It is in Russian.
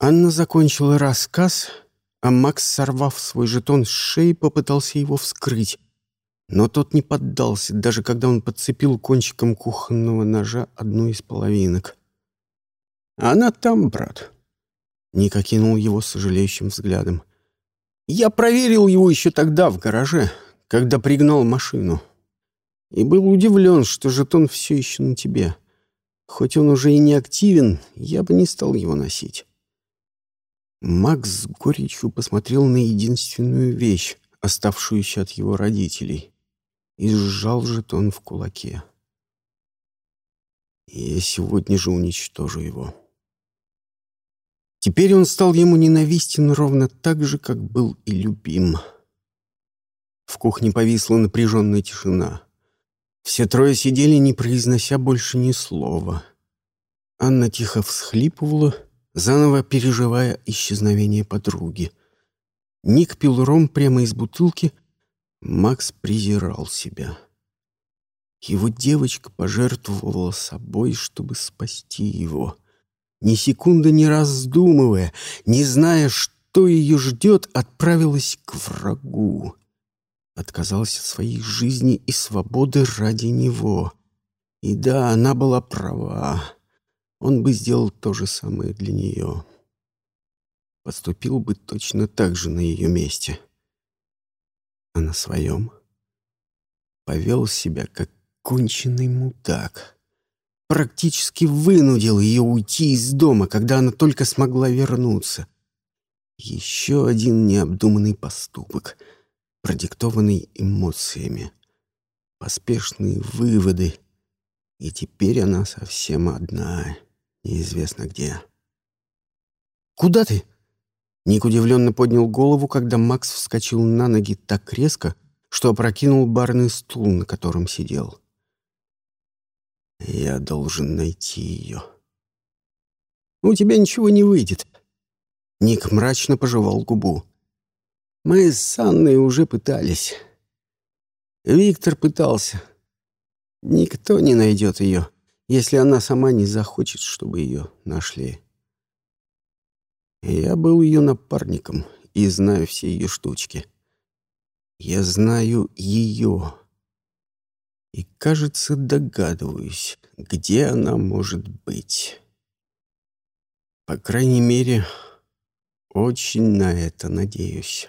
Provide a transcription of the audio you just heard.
Анна закончила рассказ, а Макс, сорвав свой жетон с шеи, попытался его вскрыть. Но тот не поддался, даже когда он подцепил кончиком кухонного ножа одну из половинок. «Она там, брат», — Ник окинул его сожалеющим взглядом. «Я проверил его еще тогда в гараже, когда пригнал машину, и был удивлен, что жетон все еще на тебе. Хоть он уже и не активен, я бы не стал его носить». Макс с горечью посмотрел на единственную вещь, оставшуюся от его родителей, и сжал жетон в кулаке. «Я сегодня же уничтожу его». Теперь он стал ему ненавистен ровно так же, как был и любим. В кухне повисла напряженная тишина. Все трое сидели, не произнося больше ни слова. Анна тихо всхлипывала, заново переживая исчезновение подруги. Ник пил ром прямо из бутылки. Макс презирал себя. Его девочка пожертвовала собой, чтобы спасти его — ни секунды не раздумывая, не зная, что ее ждет, отправилась к врагу. Отказалась от своей жизни и свободы ради него. И да, она была права. Он бы сделал то же самое для нее. Поступил бы точно так же на ее месте. А на своем повел себя, как конченый мудак практически вынудил ее уйти из дома, когда она только смогла вернуться. Еще один необдуманный поступок, продиктованный эмоциями. Поспешные выводы. И теперь она совсем одна, неизвестно где. «Куда ты?» Ник удивленно поднял голову, когда Макс вскочил на ноги так резко, что опрокинул барный стул, на котором сидел. Я должен найти ее. У тебя ничего не выйдет. Ник мрачно пожевал губу. Мы с Анной уже пытались. Виктор пытался. Никто не найдет ее, если она сама не захочет, чтобы ее нашли. Я был ее напарником и знаю все ее штучки. Я знаю ее и, кажется, догадываюсь, где она может быть. По крайней мере, очень на это надеюсь.